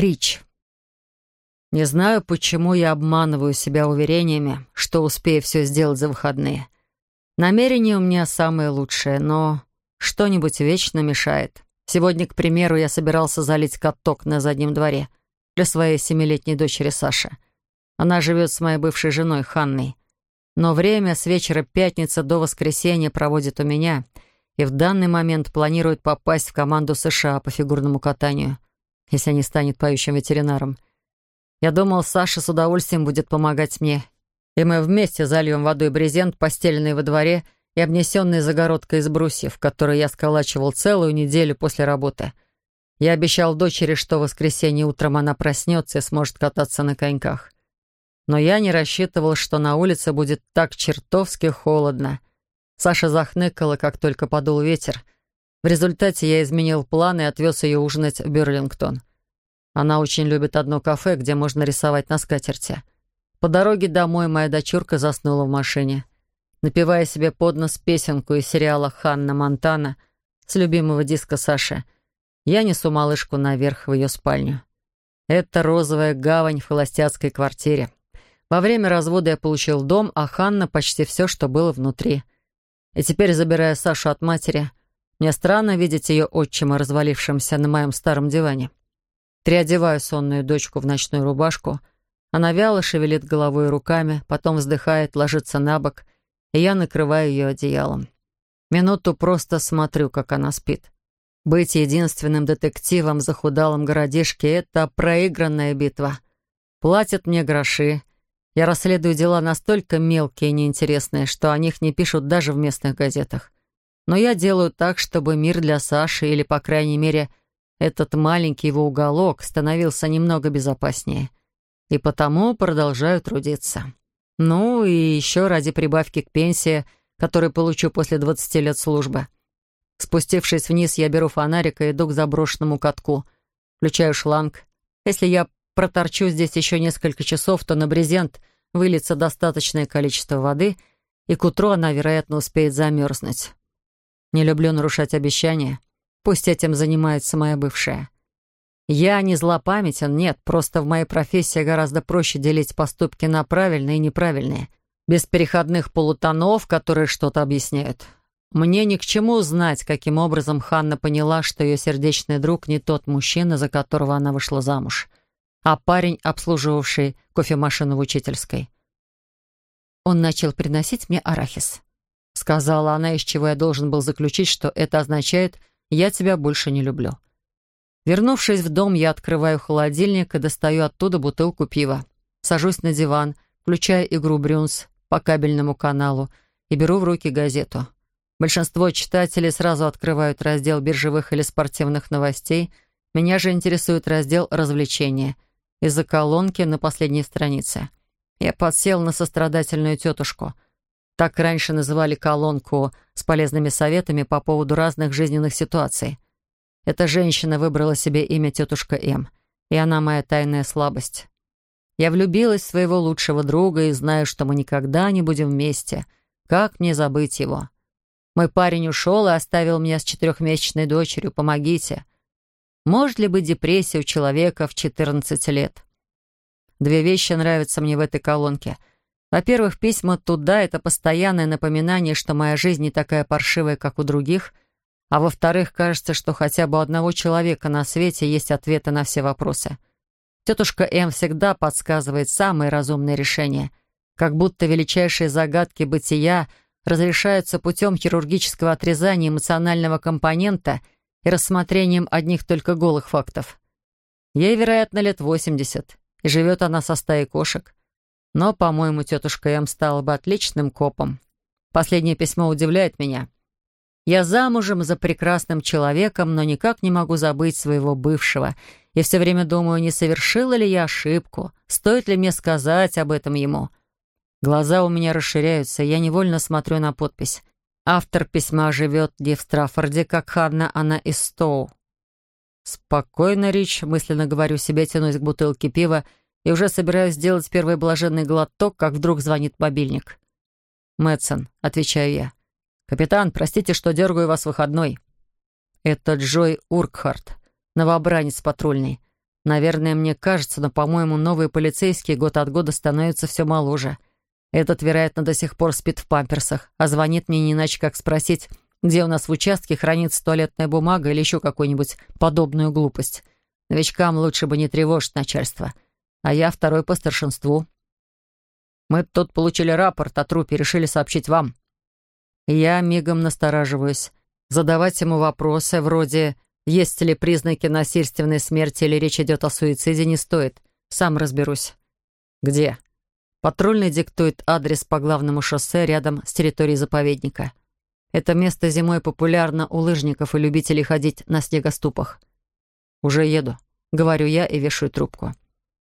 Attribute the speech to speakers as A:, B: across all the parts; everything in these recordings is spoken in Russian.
A: Рич. Не знаю, почему я обманываю себя уверениями, что успею все сделать за выходные. Намерение у меня самое лучшее, но что-нибудь вечно мешает. Сегодня, к примеру, я собирался залить каток на заднем дворе для своей семилетней дочери Саши. Она живет с моей бывшей женой Ханной. Но время с вечера пятницы до воскресенья проводит у меня и в данный момент планирует попасть в команду США по фигурному катанию, если не станет поющим ветеринаром. Я думал, Саша с удовольствием будет помогать мне, и мы вместе зальем водой брезент, постеленный во дворе и обнесенный загородкой из брусьев, который я сколачивал целую неделю после работы. Я обещал дочери, что в воскресенье утром она проснется и сможет кататься на коньках. Но я не рассчитывал, что на улице будет так чертовски холодно. Саша захныкала, как только подул ветер. В результате я изменил план и отвез ее ужинать в Берлингтон. Она очень любит одно кафе, где можно рисовать на скатерти. По дороге домой моя дочурка заснула в машине, напевая себе под нос песенку из сериала «Ханна Монтана» с любимого диска Саши. Я несу малышку наверх в ее спальню. Это розовая гавань в холостяцкой квартире. Во время развода я получил дом, а Ханна — почти все, что было внутри. И теперь, забирая Сашу от матери, мне странно видеть ее отчима, развалившимся на моем старом диване. Переодеваю сонную дочку в ночную рубашку. Она вяло шевелит головой и руками, потом вздыхает, ложится на бок, и я накрываю ее одеялом. Минуту просто смотрю, как она спит. Быть единственным детективом в захудалом городишке — это проигранная битва. Платят мне гроши, я расследую дела настолько мелкие и неинтересные, что о них не пишут даже в местных газетах. Но я делаю так, чтобы мир для Саши, или, по крайней мере, этот маленький его уголок, становился немного безопаснее. И потому продолжаю трудиться. Ну и еще ради прибавки к пенсии, которую получу после 20 лет службы. Спустившись вниз, я беру фонарик и иду к заброшенному катку. Включаю шланг. Если я проторчу здесь еще несколько часов, то на брезент выльется достаточное количество воды, и к утру она, вероятно, успеет замерзнуть. Не люблю нарушать обещания. Пусть этим занимается моя бывшая. Я не злопамятен, нет, просто в моей профессии гораздо проще делить поступки на правильные и неправильные, без переходных полутонов, которые что-то объясняют. Мне ни к чему знать, каким образом Ханна поняла, что ее сердечный друг не тот мужчина, за которого она вышла замуж — а парень, обслуживавший кофемашину в учительской. Он начал приносить мне арахис. Сказала она, из чего я должен был заключить, что это означает «я тебя больше не люблю». Вернувшись в дом, я открываю холодильник и достаю оттуда бутылку пива. Сажусь на диван, включаю игру «Брюнс» по кабельному каналу и беру в руки газету. Большинство читателей сразу открывают раздел биржевых или спортивных новостей. Меня же интересует раздел «Развлечения», из-за колонки на последней странице. Я подсел на сострадательную тетушку. Так раньше называли колонку с полезными советами по поводу разных жизненных ситуаций. Эта женщина выбрала себе имя тетушка М, и она моя тайная слабость. Я влюбилась в своего лучшего друга и знаю, что мы никогда не будем вместе. Как мне забыть его? Мой парень ушел и оставил меня с четырехмесячной дочерью. Помогите. Может ли быть депрессия у человека в 14 лет? Две вещи нравятся мне в этой колонке. Во-первых, письма туда — это постоянное напоминание, что моя жизнь не такая паршивая, как у других. А во-вторых, кажется, что хотя бы у одного человека на свете есть ответы на все вопросы. Тетушка М всегда подсказывает самые разумные решения, как будто величайшие загадки бытия разрешаются путем хирургического отрезания эмоционального компонента — и рассмотрением одних только голых фактов. Ей, вероятно, лет 80, и живет она со стаей кошек. Но, по-моему, тетушка М стала бы отличным копом. Последнее письмо удивляет меня. Я замужем за прекрасным человеком, но никак не могу забыть своего бывшего, и все время думаю, не совершила ли я ошибку, стоит ли мне сказать об этом ему. Глаза у меня расширяются, я невольно смотрю на подпись. Автор письма живет не в Страффорде, как Ханна, она из Стоу. «Спокойно, Рич», — мысленно говорю себе, тянусь к бутылке пива и уже собираюсь сделать первый блаженный глоток, как вдруг звонит мобильник. «Мэтсон», — отвечаю я. «Капитан, простите, что дергаю вас в выходной». Это Джой Уркхарт, новобранец патрульный. Наверное, мне кажется, но, по-моему, новые полицейские год от года становятся все моложе. Этот, вероятно, до сих пор спит в памперсах, а звонит мне не иначе, как спросить, где у нас в участке хранится туалетная бумага или еще какую-нибудь подобную глупость. Новичкам лучше бы не тревожить начальство. А я второй по старшинству. Мы тут получили рапорт о трупе решили сообщить вам. Я мигом настораживаюсь. Задавать ему вопросы вроде «Есть ли признаки насильственной смерти или речь идет о суициде?» не стоит. Сам разберусь. «Где?» Патрульный диктует адрес по главному шоссе рядом с территорией заповедника. Это место зимой популярно у лыжников и любителей ходить на снегоступах. «Уже еду», — говорю я и вешаю трубку.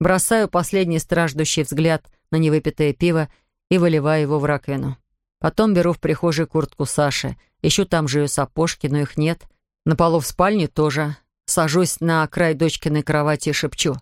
A: Бросаю последний страждущий взгляд на невыпитое пиво и выливаю его в раковину. Потом беру в прихожей куртку Саши, ищу там же ее сапожки, но их нет. На полу в спальне тоже. Сажусь на край дочкиной кровати и шепчу.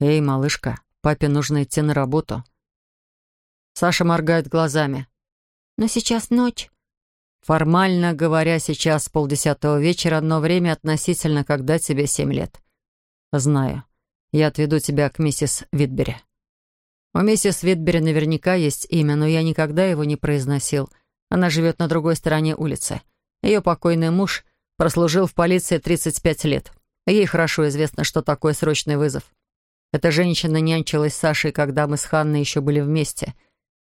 A: «Эй, малышка, папе нужно идти на работу». Саша моргает глазами.
B: «Но сейчас ночь».
A: Формально говоря, сейчас полдесятого вечера, но время относительно, когда тебе семь лет. Знаю. Я отведу тебя к миссис Витбери. У миссис Витбери наверняка есть имя, но я никогда его не произносил. Она живет на другой стороне улицы. Ее покойный муж прослужил в полиции 35 лет. Ей хорошо известно, что такое срочный вызов. Эта женщина нянчилась с Сашей, когда мы с Ханной еще были вместе —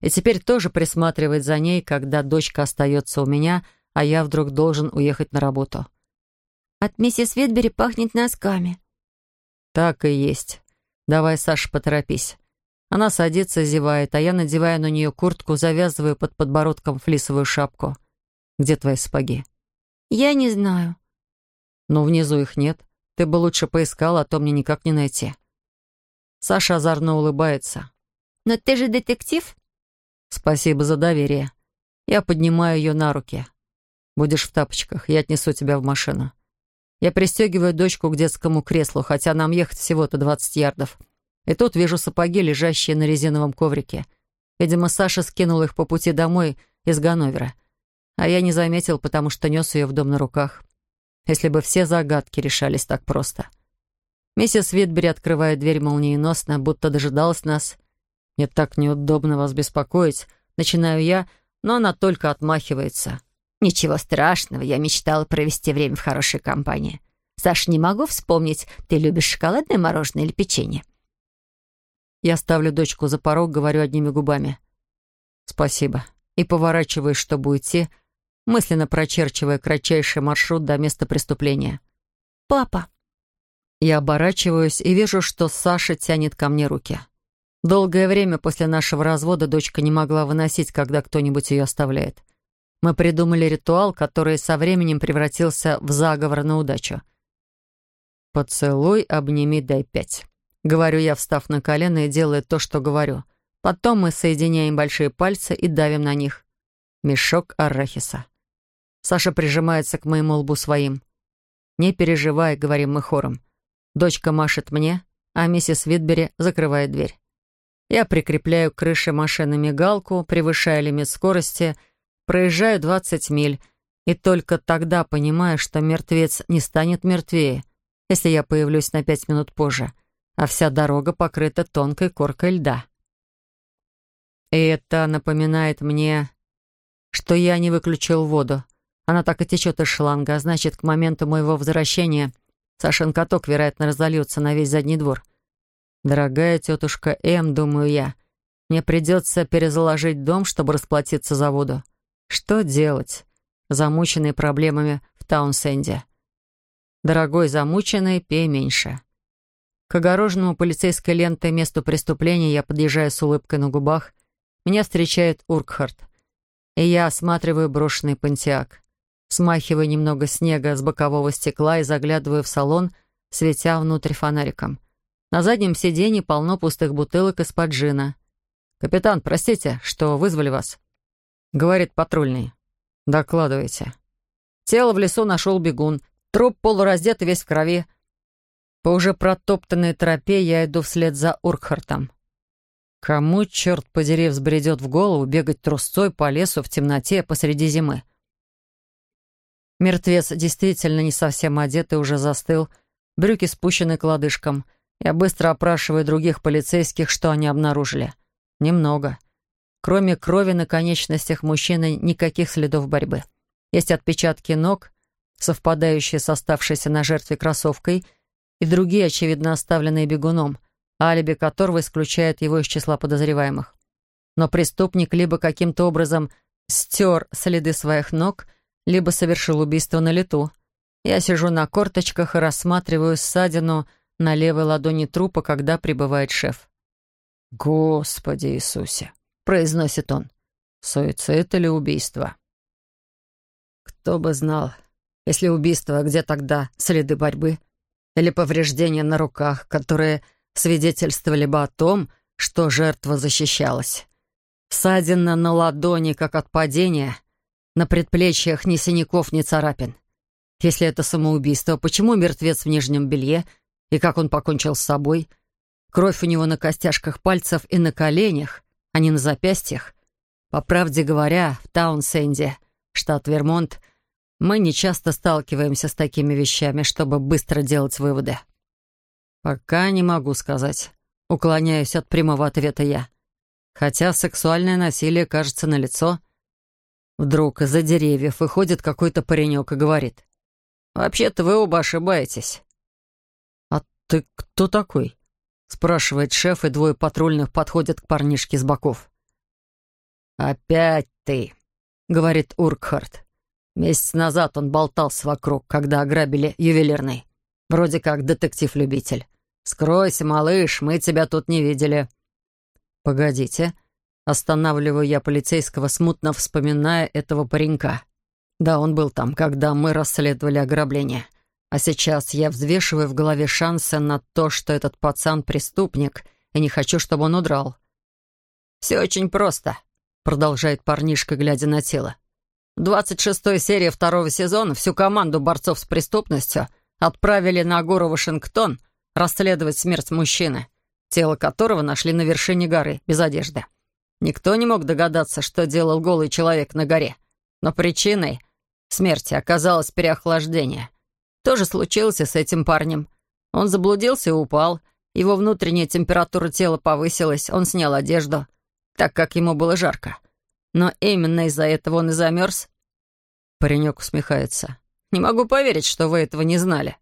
A: и теперь тоже присматривает за ней, когда дочка остается у меня, а я вдруг должен уехать на работу.
B: «От миссис Ветбери пахнет носками».
A: «Так и есть. Давай, Саша, поторопись». Она садится, зевает, а я надеваю на нее куртку, завязываю под подбородком флисовую шапку. «Где твои сапоги?»
B: «Я не знаю».
A: «Ну, внизу их нет. Ты бы лучше поискал, а то мне никак не найти». Саша озорно улыбается.
B: «Но ты же детектив?»
A: «Спасибо за доверие. Я поднимаю ее на руки. Будешь в тапочках, я отнесу тебя в машину. Я пристегиваю дочку к детскому креслу, хотя нам ехать всего-то 20 ярдов. И тут вижу сапоги, лежащие на резиновом коврике. Видимо, Саша скинул их по пути домой из Ганновера. А я не заметил, потому что нес ее в дом на руках. Если бы все загадки решались так просто. Миссис Витбери открывает дверь молниеносно, будто дожидалась нас — «Мне так неудобно вас беспокоить», — начинаю я, но она только отмахивается.
B: «Ничего страшного, я мечтала провести время в хорошей компании. Саш, не могу вспомнить, ты любишь шоколадное мороженое или печенье?»
A: Я ставлю дочку за порог, говорю одними губами. «Спасибо». И поворачиваюсь, чтобы уйти, мысленно прочерчивая кратчайший маршрут до места преступления.
B: «Папа».
A: Я оборачиваюсь и вижу, что Саша тянет ко мне руки. Долгое время после нашего развода дочка не могла выносить, когда кто-нибудь ее оставляет. Мы придумали ритуал, который со временем превратился в заговор на удачу. «Поцелуй, обними, дай пять». Говорю я, встав на колено и делая то, что говорю. Потом мы соединяем большие пальцы и давим на них. Мешок арахиса. Саша прижимается к моему лбу своим. «Не переживай», — говорим мы хором. Дочка машет мне, а миссис Витбери закрывает дверь. Я прикрепляю к крыше машины мигалку, превышая лимит скорости, проезжаю 20 миль, и только тогда понимаю, что мертвец не станет мертвее, если я появлюсь на пять минут позже, а вся дорога покрыта тонкой коркой льда. И это напоминает мне, что я не выключил воду. Она так и течет из шланга, а значит, к моменту моего возвращения Сашин каток, вероятно, разольется на весь задний двор. «Дорогая тетушка М, думаю я, мне придется перезаложить дом, чтобы расплатиться за воду. Что делать, замученный проблемами в Таунсенде? Дорогой замученный, пей меньше». К огороженному полицейской лентой месту преступления я подъезжаю с улыбкой на губах. Меня встречает Уркхарт. И я осматриваю брошенный пантеак. Смахиваю немного снега с бокового стекла и заглядываю в салон, светя внутрь фонариком. На заднем сиденье полно пустых бутылок из-под джина. «Капитан, простите, что вызвали вас?» — говорит патрульный. «Докладывайте». Тело в лесу нашел бегун. Труп полураздет и весь в крови. По уже протоптанной тропе я иду вслед за Уркхартом. Кому, черт подери, взбредет в голову бегать трусцой по лесу в темноте посреди зимы? Мертвец действительно не совсем одет и уже застыл. Брюки спущены к лодыжкам — Я быстро опрашиваю других полицейских, что они обнаружили. Немного. Кроме крови на конечностях мужчины никаких следов борьбы. Есть отпечатки ног, совпадающие с оставшейся на жертве кроссовкой, и другие, очевидно, оставленные бегуном, алиби которого исключает его из числа подозреваемых. Но преступник либо каким-то образом стер следы своих ног, либо совершил убийство на лету. Я сижу на корточках и рассматриваю ссадину на левой ладони трупа, когда прибывает шеф. «Господи Иисусе!» — произносит он. «Суицид или убийство?» Кто бы знал, если убийство, где тогда следы борьбы? Или повреждения на руках, которые свидетельствовали бы о том, что жертва защищалась? Ссадина на ладони, как от падения, на предплечьях ни синяков, ни царапин. Если это самоубийство, почему мертвец в нижнем белье и как он покончил с собой? Кровь у него на костяшках пальцев и на коленях, а не на запястьях. По правде говоря, в Таунсенде, штат Вермонт, мы не часто сталкиваемся с такими вещами, чтобы быстро делать выводы. Пока не могу сказать. Уклоняюсь от прямого ответа я. Хотя сексуальное насилие кажется налицо. Вдруг из-за деревьев выходит какой-то паренек и говорит. «Вообще-то вы оба ошибаетесь». «А ты кто такой?» Спрашивает шеф, и двое патрульных подходят к парнишке с боков. «Опять ты», — говорит Уркхарт. Месяц назад он болтался вокруг, когда ограбили ювелирный. Вроде как детектив-любитель. «Скройся, малыш, мы тебя тут не видели». «Погодите». Останавливаю я полицейского, смутно вспоминая этого паренька. Да, он был там, когда мы расследовали ограбление. А сейчас я взвешиваю в голове шансы на то, что этот пацан преступник, и не хочу, чтобы он удрал. «Все очень просто», — продолжает парнишка, глядя на тело. В 26-й серии второго сезона всю команду борцов с преступностью отправили на гору Вашингтон расследовать смерть мужчины, тело которого нашли на вершине горы, без одежды. Никто не мог догадаться, что делал голый человек на горе. Но причиной смерти оказалось переохлаждение — тоже случилось и с этим парнем. Он заблудился и упал. Его внутренняя температура тела повысилась. Он снял одежду, так как ему было жарко. Но именно из-за этого он и замерз. Паренек усмехается. «Не могу поверить, что вы этого не знали».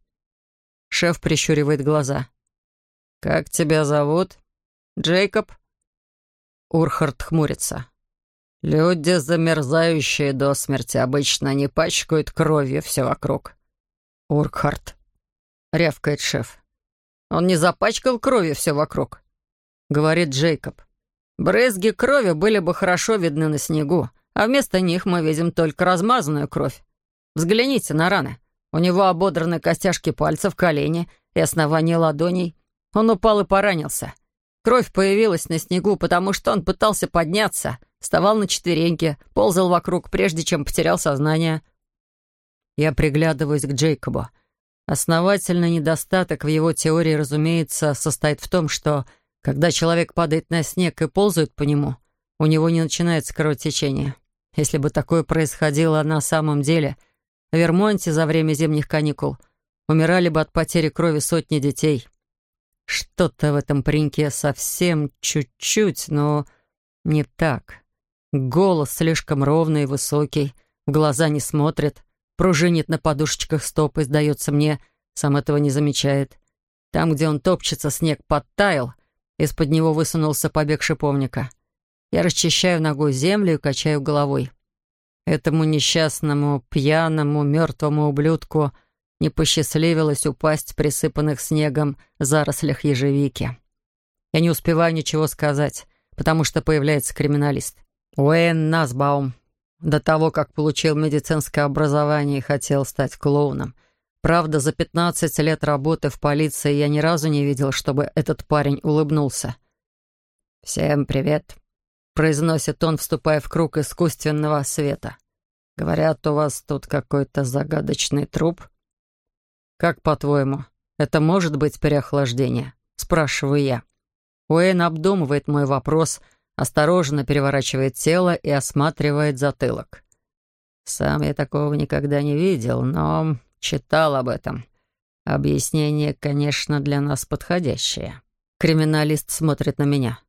A: Шеф прищуривает глаза. «Как тебя зовут?» «Джейкоб?» Урхард хмурится. «Люди, замерзающие до смерти, обычно не пачкают кровью все вокруг. «Уркхарт», — рявкает шеф. «Он не запачкал кровью все вокруг», — говорит Джейкоб. «Брызги крови были бы хорошо видны на снегу, а вместо них мы видим только размазанную кровь. Взгляните на раны. У него ободраны костяшки пальцев, колени и основание ладоней. Он упал и поранился. Кровь появилась на снегу, потому что он пытался подняться, вставал на четвереньки, ползал вокруг, прежде чем потерял сознание». Я приглядываюсь к Джейкобу. Основательный недостаток в его теории, разумеется, состоит в том, что когда человек падает на снег и ползает по нему, у него не начинается кровотечение. Если бы такое происходило на самом деле, в Вермонте за время зимних каникул умирали бы от потери крови сотни детей. Что-то в этом пареньке совсем чуть-чуть, но не так. Голос слишком ровный и высокий, в глаза не смотрит, пружинит на подушечках стоп и, сдается мне, сам этого не замечает. Там, где он топчется, снег подтаял, из-под него высунулся побег шиповника. Я расчищаю ногой землю и качаю головой. Этому несчастному, пьяному, мертвому ублюдку не посчастливилось упасть в присыпанных снегом зарослях ежевики. Я не успеваю ничего сказать, потому что появляется криминалист. Уэйн Насбаум. До того, как получил медицинское образование и хотел стать клоуном. Правда, за 15 лет работы в полиции я ни разу не видел, чтобы этот парень улыбнулся. «Всем привет», — произносит он, вступая в круг искусственного света. «Говорят, у вас тут какой-то загадочный труп?» «Как по-твоему, это может быть переохлаждение?» — спрашиваю я. Уэйн обдумывает мой вопрос — осторожно переворачивает тело и осматривает затылок. Сам я такого никогда не видел, но читал об этом. Объяснение, конечно, для нас подходящее. Криминалист смотрит на меня.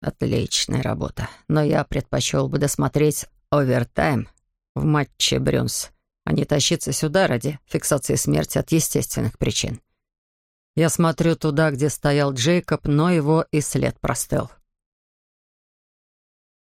A: Отличная работа, но я предпочел бы досмотреть овертайм в матче Брюнс, а не тащиться сюда ради фиксации смерти от естественных причин. Я смотрю туда, где стоял Джейкоб, но его и след простыл.